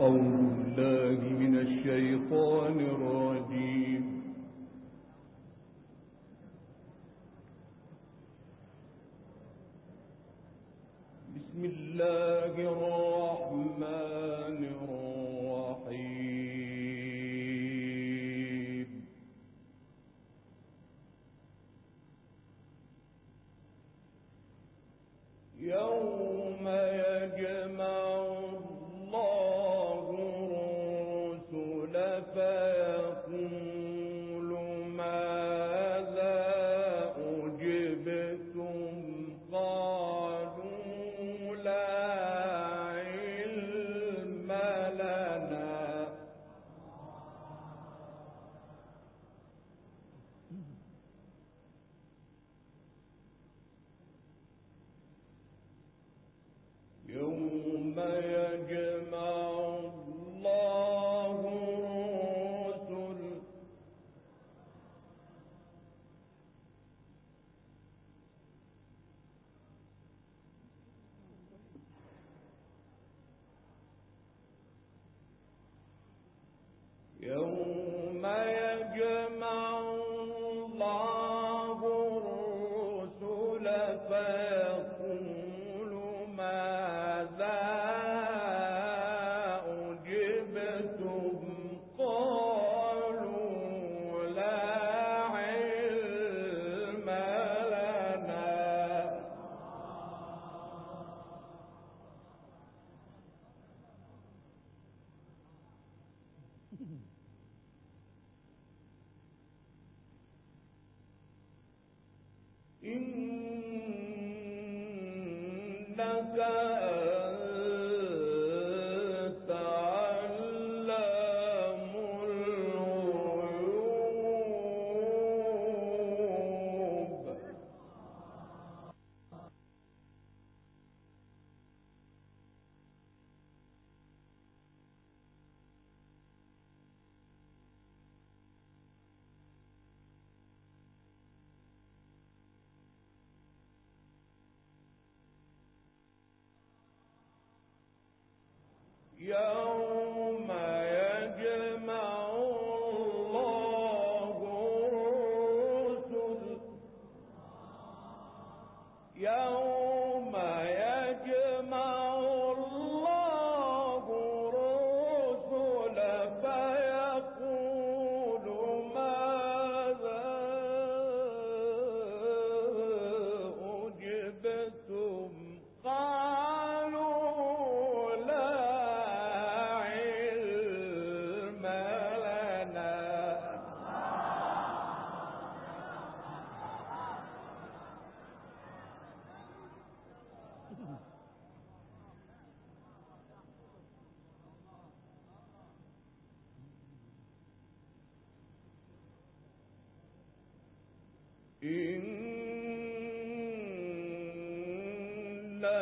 أعوذ من الشيطان بسم الله الرحمن يا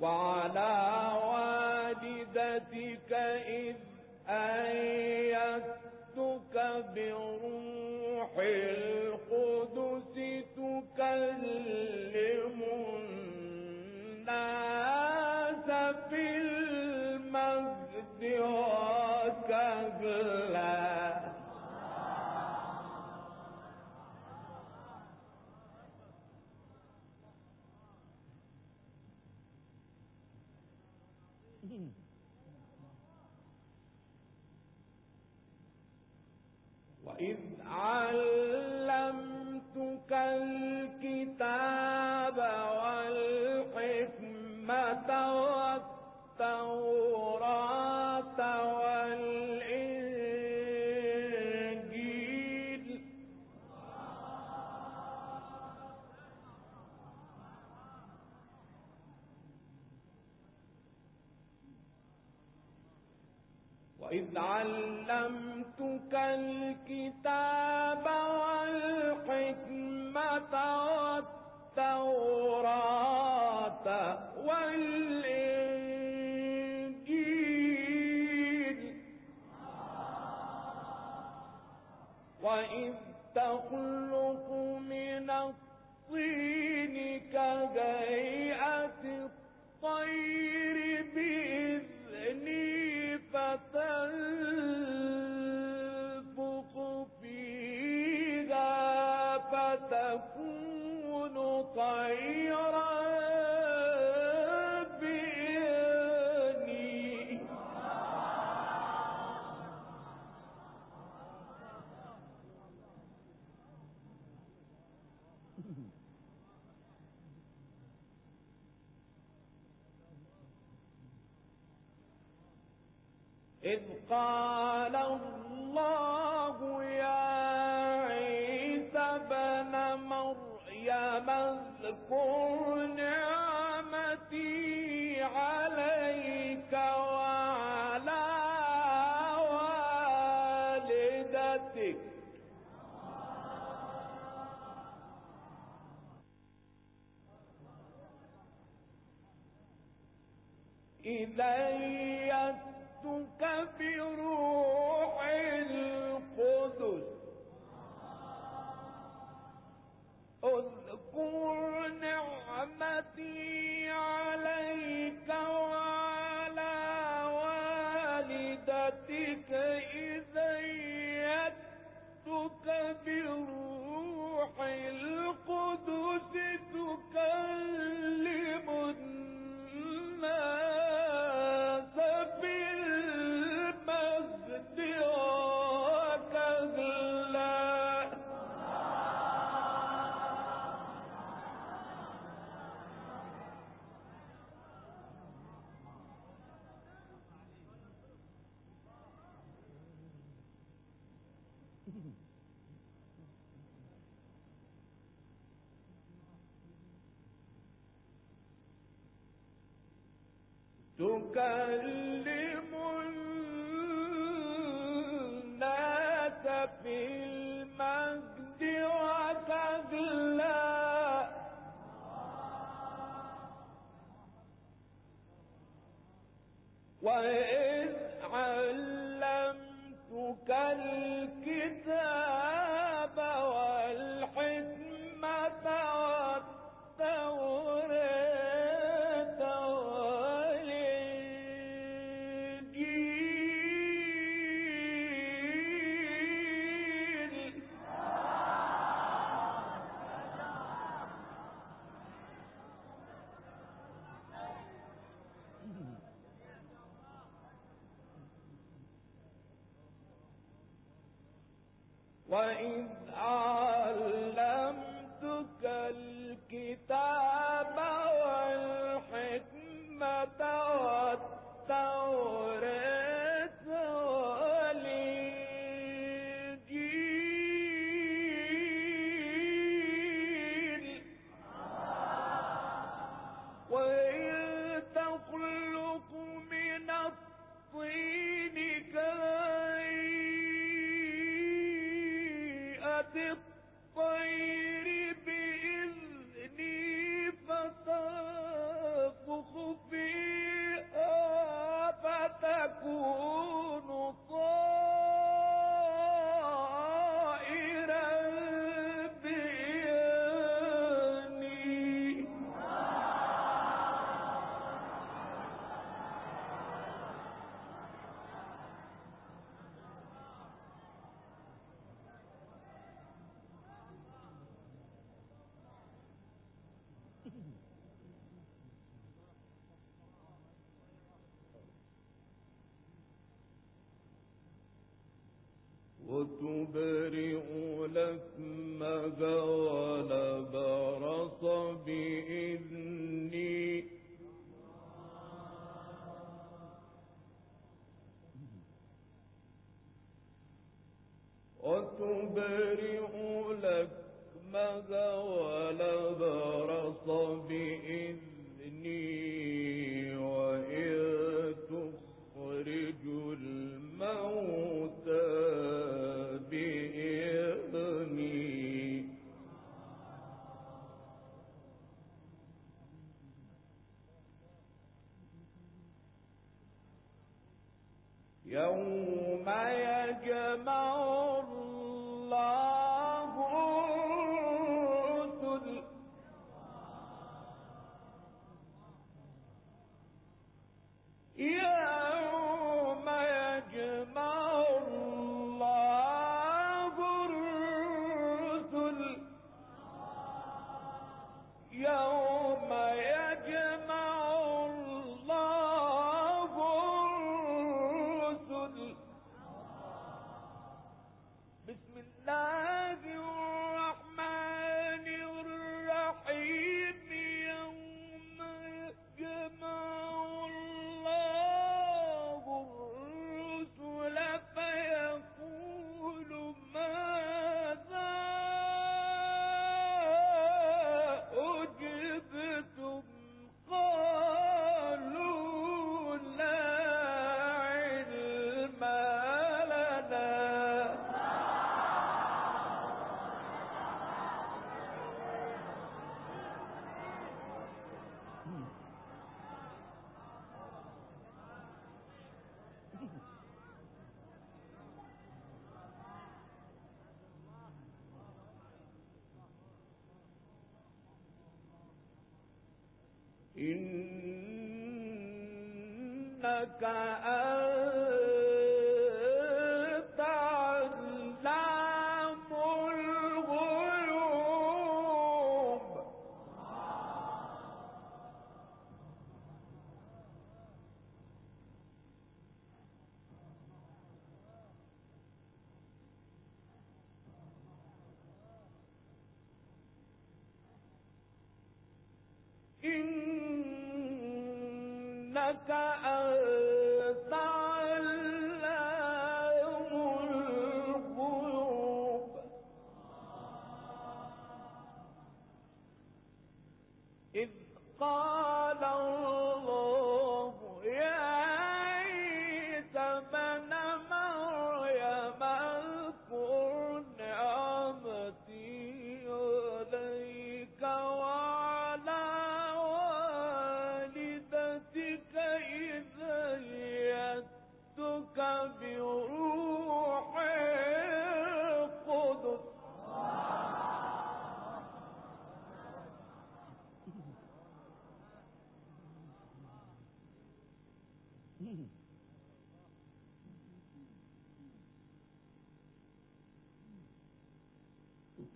وعلى كلا قال الله يا عيسى بن مريم اذكر نعمتي عليك وعلى والدتك. إليك تکل وإذ وتبرئ لكمه ولبرص بإذني. وتبرئ إنك أنت إذ قال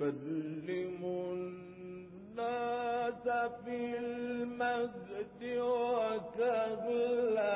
يكلم الناس في المسجد وكهلا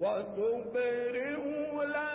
وتبرئ لكمها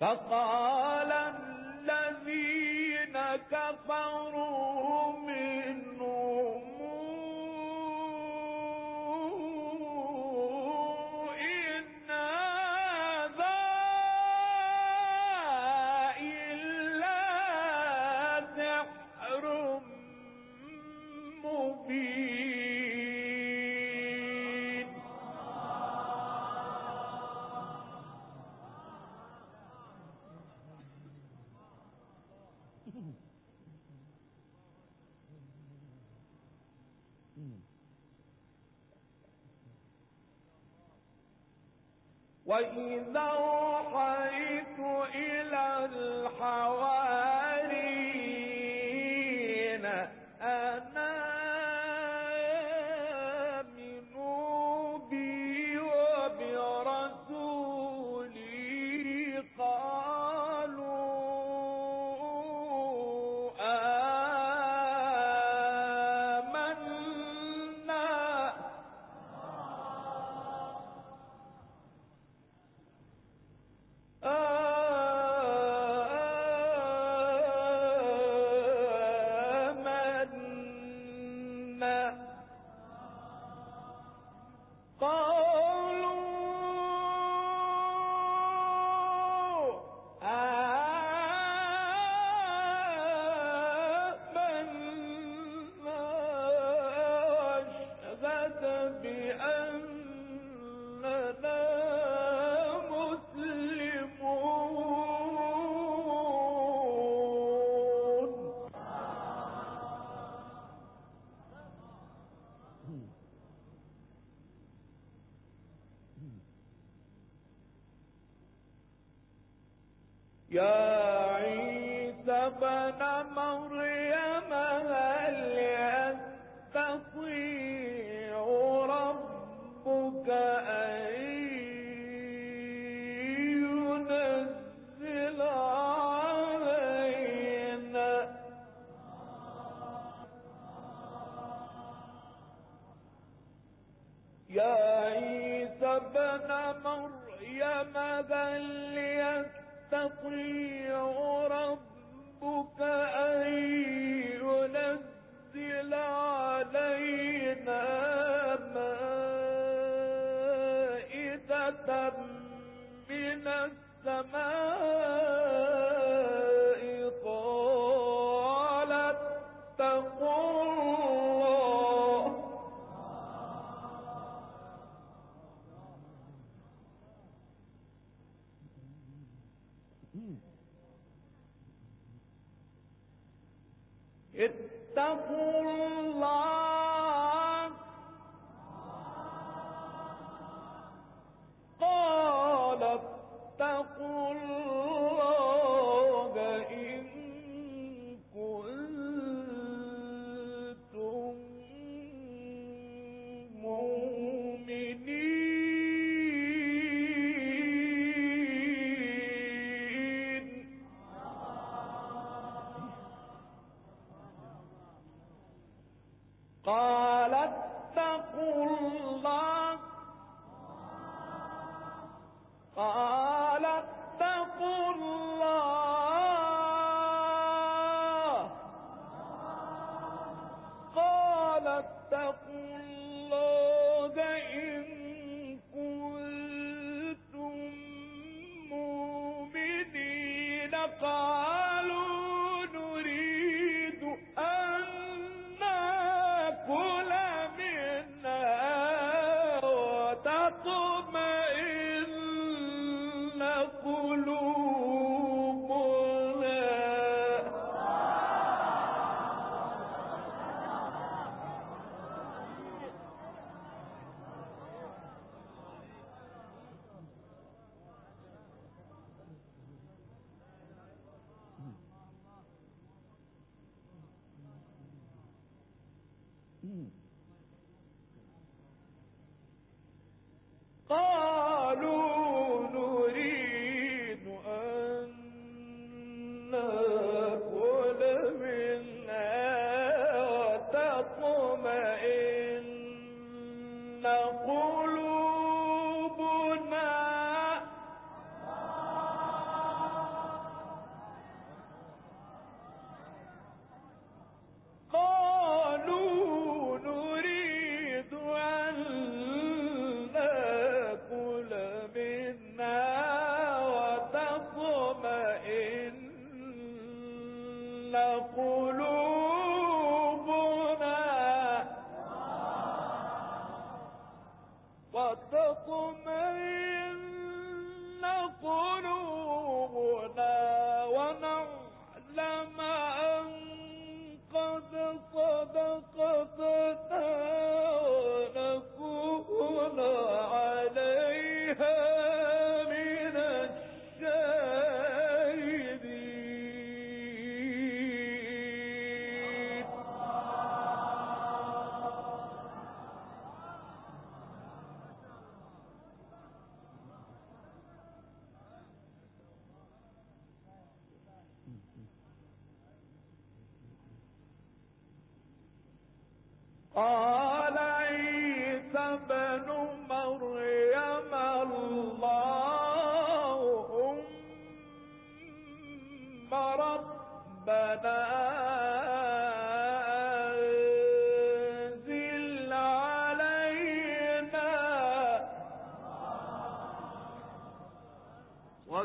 فقال وإذا أوحيت إلى الحواريين آمنا قل اتقوا things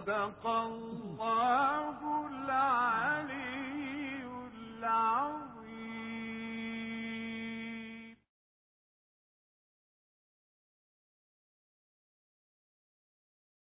صدق الله